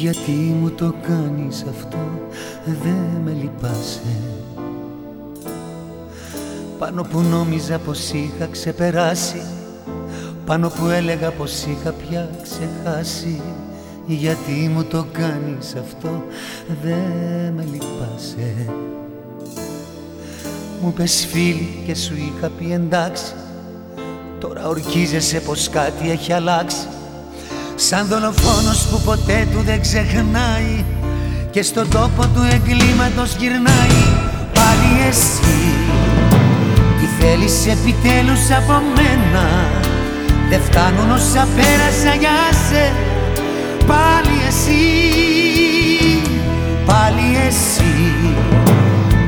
Γιατί μου το κάνεις αυτό δεν με λυπάσαι. Πάνω που νόμιζα πως είχα ξεπεράσει Πάνω που έλεγα πως είχα πια ξεχάσει Γιατί μου το κάνεις αυτό δεν με λυπάσαι. Μου πες φίλη και σου είχα πει εντάξει Τώρα ορκίζεσαι πως κάτι έχει αλλάξει Σαν δολοφόνος που ποτέ του δεν ξεχνάει Και στον τόπο του εγκλήματος γυρνάει. Πάλι εσύ Τι θέλεις επιτέλους από μένα; Δεν φτάνουν όσα πέρασα για σε. Πάλι εσύ Πάλι εσύ.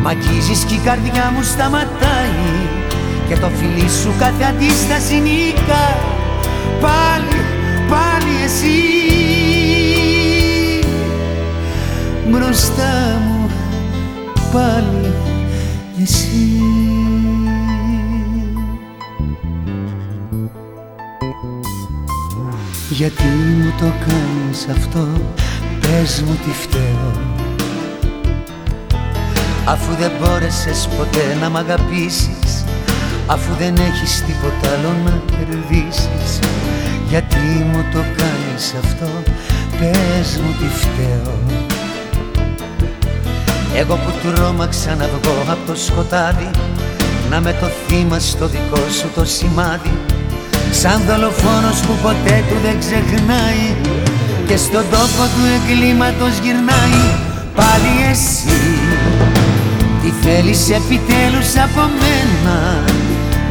Μ' αγγίζεις κι η καρδιά μου σταματάει Και το φιλί σου κάθε αντίσταση νίκα Πάλι πάλι εσύ. Μπροστά μου πάλι εσύ. Γιατί μου το κάνεις αυτό πες μου τι φταίω. Αφού δεν μπόρεσες ποτέ να μ' αγαπήσεις Αφού δεν έχεις τίποτα άλλο να κερδίσεις γιατί μου το κάνεις αυτό Πες μου τι φταίω. Εγώ που τρόμαξα να βγω από το σκοτάδι Να με το θύμα στο δικό σου το σημάδι. Σαν δολοφόνος που ποτέ του δεν ξεχνάει Και στον τόπο του εγκλήματος γυρνάει. Πάλι εσύ Τι θέλεις επιτέλους από μένα;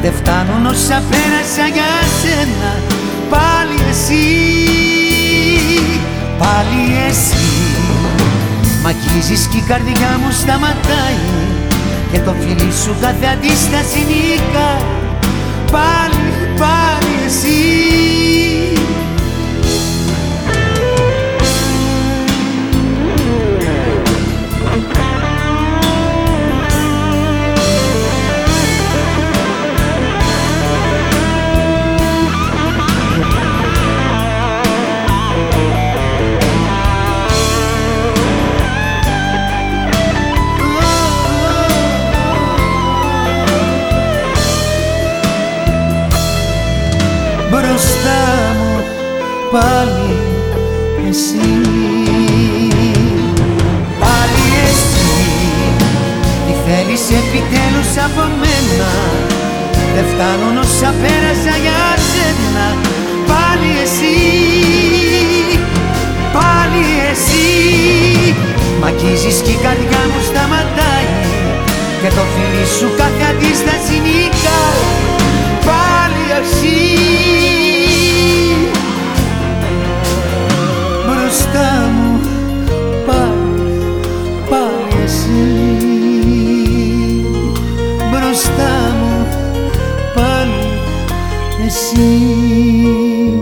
Δεν φτάνουν όσα πέρασα για σένα πάλι εσύ Πάλι εσύ. Μ' αγγίζεις κι η καρδιά μου σταματάει Και το φιλί σου κάθε αντίσταση νίκα Πάλι, πάλι εσύ πάλι εσύ. Πάλι εσύ. Τι θέλεις επιτέλους από μένα; Δεν φτάνουν όσα πέρασα για σένα. Πάλι εσύ. Πάλι εσύ. Μ' αγγίζεις κι η καρδιά μου σταματάει Και το φίλι σου κάθε αντίσταση νίκα Πάλι εσύ μπροστά μου πάλι εσύ.